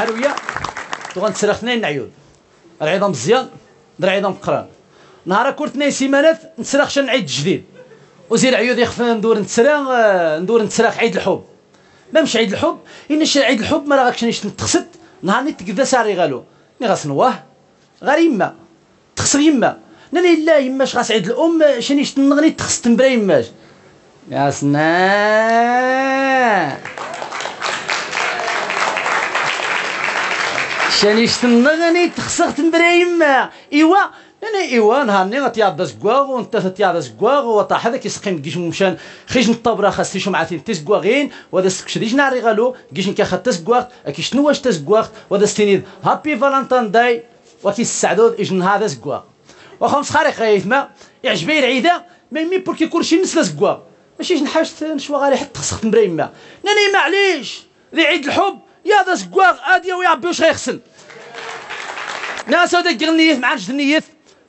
حلويه وغنتسرق اثنين عيود العيضه مزيان العيضه مقران. نهار كل اثنين سيمانات نتسرق شن عيد جديد. وزير عيود يخفى ندور نتسرق ندور نتسرق عيد الحب. ما مش عيد الحب؟ إن عيد الحب ما راكش نيش نتخسد نهار نتقدا ساري غالو. ني غاسنواه غير يما. تخسر يما. ناني لا يماش غاس عيد الأم شنيش نغني تخسد مبرا يماش. يا سنا شانيش تنغني تخسرت مبرا يما إيوا أنا إيوا نهارني غتياض زكواغ وأنت تياض زكواغ وطاح هذاك يسقيم كيش مشان خيج نطابرا خاص شو معاتين تسكواغين وهذا سكش ديج ناري غالو كيش نكا خات تسكواغ واش تسكواغ وهذا ستينيد. هابي فالنتان داي وكي السعدود اجن هذا سكواغ وخمس خارق غايثما يعجبني العيدة ما يمي بوركي كلشي نسلا سكواغ ماشي نحاش نشوا غالي حتى خسخت مريمه ناني معليش ذي عيد الحب. يا ذا سكواغ اديا ويا ربي واش غيخسن؟ ناس هذاك النية مع النية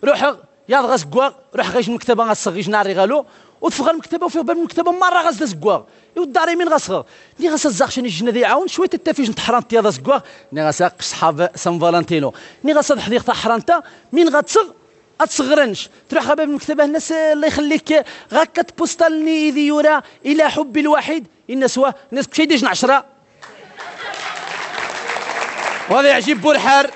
روح يا غا روح غيش المكتبة غاصغيش ناري غالو وتفغ المكتبة وفي باب المكتبة مرة غاز زكواغ الدار من غاصغ ني غاس الزاخشن الجنة ذي عاون شوية نتحرنت يا زكواغ ني غاس صحاب سان فالنتينو ني غاس الحديقه حرنتا من غتصغ اتصغرنش تروح باب المكتبة الناس الله يخليك. غاكا بوستالني إذ يرى إلى حب الواحد الناس وا الناس كشي ديجن عشرة. وهذا يعجب بورحار.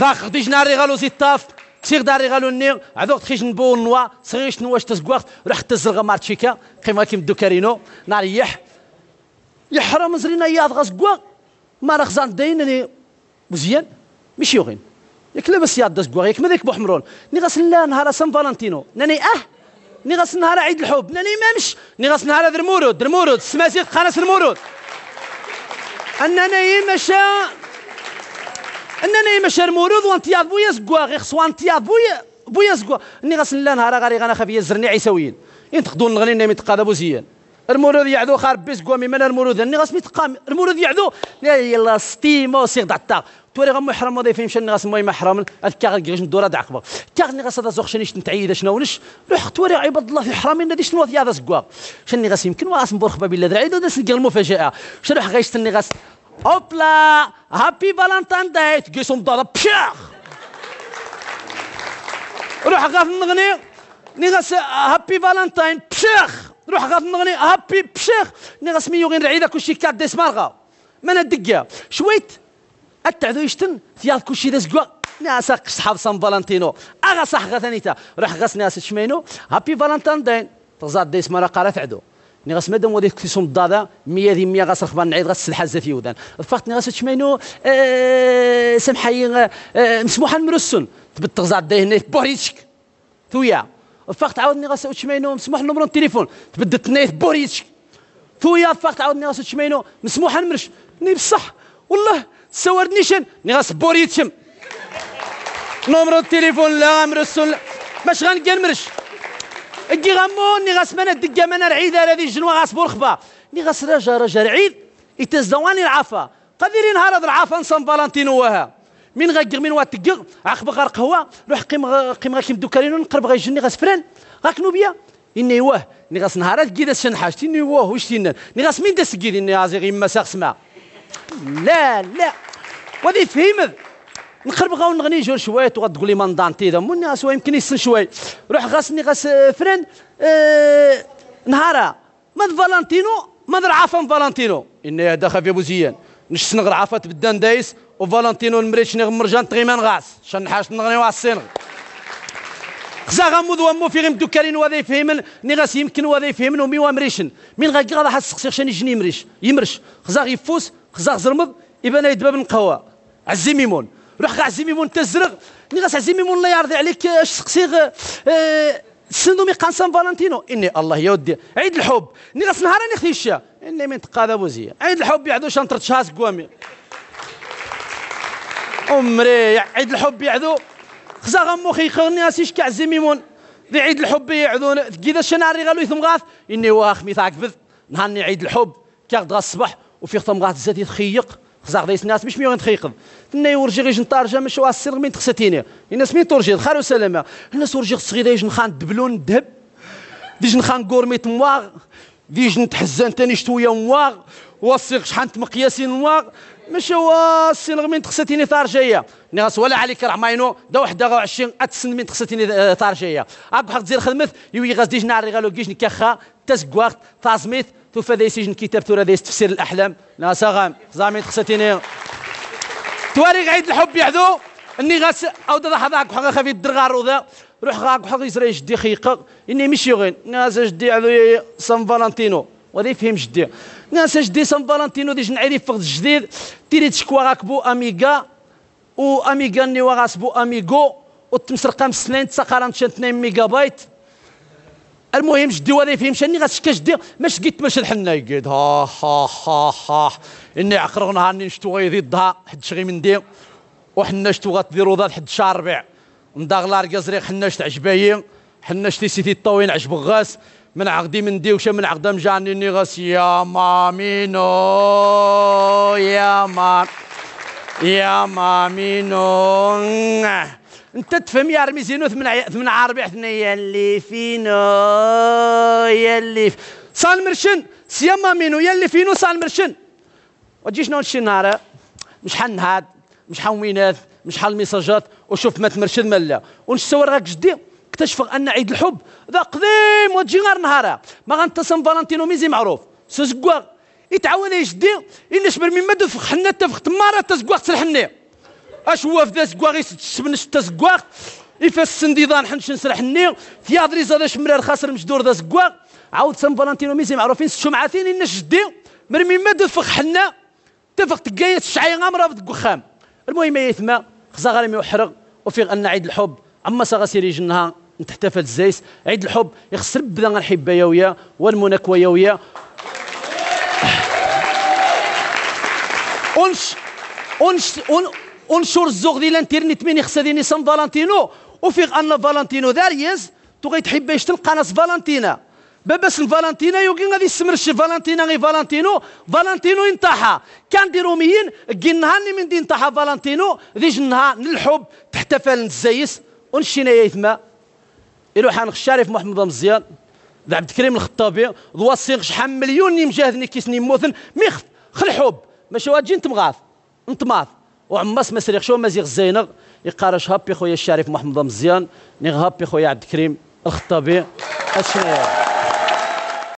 ذاك ديجن ناري غالو زي الطاف تيغ داري غالو النيغ. عذوق تخيش نبو النوا صغيش نواش تزقوقت راح تزرغ مارتشيكا. قيمة كيم دو كارينو. ناريح يحرم زرينا ياض غزقوق ما رخزان داين مزيان. مش يوغين. ياك لاباس ياض دزقوق ياك ماذاك بوحمرون. ني غاس لا نهار سان فالنتينو. ناني أه. ني غاس نهار عيد الحب. ناني ما مش ني غاس نهار درمورود. درمورود. سماسيق خانس درمورود انني مشى انني مشار مورود وانتياض بويا زكوا غير خصو انتياض بويا بويا زكوا. اني غسل لا نهار غاري غانا خفيه زرني عيسويين ينتقدون نغني نمي تقاد ابو زيان. المورود يعدو خارب بيس كوا من المورود اني غاس ميتقام. المورود يعدو. يلا ستيمو سيغ دعتا توري غمو يحرم وضي فين مشان غاس موي محرم. الكاغ كيغش ندورا دعقبه كاغ ني غاس هذا زوخ شنيش نتعيد شنو ونش روح توري عباد الله في حرامي ندي شنو هذا زكوا شني غاس يمكن؟ واس مبورخ باب الله درعيد وداس المفاجأة. شنو غايش تني غاس؟ Hopla! Happy Valentine Day! تقيسهم ضرب بشاخ! روح غاف نغني. نغاس هابي فالنتاين بشاخ! روح غاف نغني هابي بشاخ نغاس ميو غير عيدا كلشي كات ديس مارغا. ما ندقيا شويت. التعذو يشتن. ثياب كلشي داس كوا ناس صحاب سان فالنتينو أغا صح غا روح غاس ناس شمينو. هابي فالنتاين داين. تغزاد ديس مارا قارات عدو ني غاس مادام وديك كيسوم الضادا. 100 دي 100 غاس رخبان نعيد غاس السلحه زات يودان فقط غاس تشمينو آه سمحي مسموحا مرسون تبت تغزع داي هنا بوريتشك. ثويا. فقط عاودني غاس تشمينو مسموح نمر التليفون. تبدت نيت بوريتشك ثويا فقط عاودني غاس تشمينو مسموح نمرش ني بصح. والله سوردنيشن ني غاس بوريتشم نمر التليفون لا مرسون باش غنقال مرش أجي غمون ني غاس مانا دقا مانا رعيد هذه جنوا غاس بورخبا ني غاس رجا رجا رعيد يتزواني العافا قديري نهار هذا العافا نصن فالنتينو وها. من غير من وات تقر عقب غير قهوة. روح قيم قيم غا كيم دوكارينو نقرب غا جني غاس فران. غاك نوبيا. إني واه. ني غاس نهارات كيدا شن حاجتي؟ إني واه. واش تينا ني غاس مين داس كيدي إني غازي غير ما سما لا لا. ودي فهمت نقرب غاو نغني جور شويت وغتقول لي ماندانتي ذا. من الناس يمكن يسن شوي. روح غاسني غاس فرين آه نهارا. ماذ فالنتينو؟ ماذ عافا فالنتينو؟ إني هذا خافي ابو زيان نش سنغ عافا تبدان دايس. وفالنتينو المريش نغ مرجان تغيمان غاس شن حاش نغني واسين خزا غمود وامو في غيم دوكارين وهذا يفهمن ني غاس يمكن وهذا يفهمن ومي وامريشن من غا غادا حس سقسي شان يجني يمرش يمرش. خزا يفوس خزا زرمض يبان يدباب نقوا عزي ميمون روح غا عزيمي مون تزرغ ني غاس عزيمي مون الله يرضي عليك اش سقسيغ آه سندومي قان سان فالنتينو. إني الله يا ودي. عيد الحب. ني غاس نهار ني الشا إني من تقاذا بوزيه عيد الحب يعدو شنطرة شاس قوامي. عمري عيد الحب يعدو خزا غمو خي خغني اسيش كعزيمي مون ذي عيد الحب يعدو كذا شناري غالو يثم غاث. إني واخ ميثاق فذ نهارني عيد الحب. كاغد غا الصباح. وفي ختم غاث زاد يتخيق خزاق دايس الناس مش ميون تخيقض تنا يورجي غير جنطارجا مش واسير من تخساتيني الناس مين تورجي. خير وسلامة الناس ورجي الصغير دايج نخان دبلون الذهب ديج نخان كورميت مواغ. ديج نتحزن تاني شوية مواغ. وصيغ شحال مقياسين مواغ. مش هو السين من تخصتيني ثار جاية ناس ولا عليك راه ماينو. دا واحد 20 اتسن من تخصتيني ثار جاية اك واحد زير خدمت يوي غاز ديج نار غالو كيش نكخا تسكواخت تازميت توفا ذي سيجن كتاب تورا ذي تفسير الأحلام. ناس غام زامي تخصتيني تواريق عيد الحب يحذو اني غاس أو دا حضاك حقا خفي الدرغار وذا. روح غاك حقا يزري جدي خيقا إني مش يغين ناس جدي عذو سان فالنتينو. وهذا يفهم جدي. ناس جدي سان فالنتينو ديش نعرف فقد جديد تيري تشكوا غاك بو اميغا و اميغا ني وغاس بو اميغو وتمسرقه مسنين تسقى 2 ميجا بايت المهم جدي وهذا يفهم شني غتشكى جدي ماش قيت ماش الحنا يقيد ها ها ها ها اني عقرغنا هاني نشتو غيدي ضها حد شغي من دي وحنا شتو غتديرو ذات حد شهر ربيع مداغلار قزريق حنا شت عجبايين حنا شتي سيتي الطوين عجب غاس من عقدي من دي وش من عقدة مجاني غاس يا مامينو يا مام يا مامينو. انت تفهم يا رميزينو ثمن ثمن عربي حنا يلي فينو يلي صان مرشن سيما مينو يلي فينو صان مرشن. وتجيش نون شي نهار مش حنهاد مش حوينات مش حال ميساجات وشوف ما تمرشد ملا. ونسور غاك جدي؟ اكتشف أن عيد الحب ذا قديم وتجي غير نهارا. ما غنتصم فالنتينو ميزي معروف. سوزكوا يتعاون يجدي إلا شبر من مدو حنا تفخ تمارا تزكوا تسلحني أش هو في ذا زكوا غير تسبنش تزكوا يفاس سنديضان حنش نسرحني ثيادري زاد شمرار خاسر مجدور ذا زكوا عاود سان فالنتينو ميزي معروفين. الشمعتين إلا جدي مرمي مدو فخ حنا تفخ تقايت الشعي غامرة في الدخام المهم يثما خزا غاري يحرق. وفي أن عيد الحب عما سيري جنها. نتحتفل الزيس عيد الحب يخسر بدا الحبه يويا والمناكوه يويا اونش اونش أنشر الزوغ ديال الانترنت من يخسر ديني سان فالنتينو. وفي أن فالنتينو داريز تو غيتحب يشتلقى ناس فالنتينا. باباس فالنتينا يوكي غادي يسمرش فالنتينا غي فالنتينو. فالنتينو انتحى كان دي روميين نهاني من دي انتحى فالنتينو. ذي جنها الحب تحتفل نزايس ونشينا يثما يروح عن الشريف محمد مزيان ذا عبد الكريم الخطابي ضواسين شحال مليون مجاهد كيسني موثن ميخ خل حب ماشي واجي انت مغاث انت ماث. وعماس ما سريخ شو مزيغ زينغ يقارش هابي خويا الشريف محمد مزيان نيغ هابي خويا عبد الكريم الخطابي. أشنو؟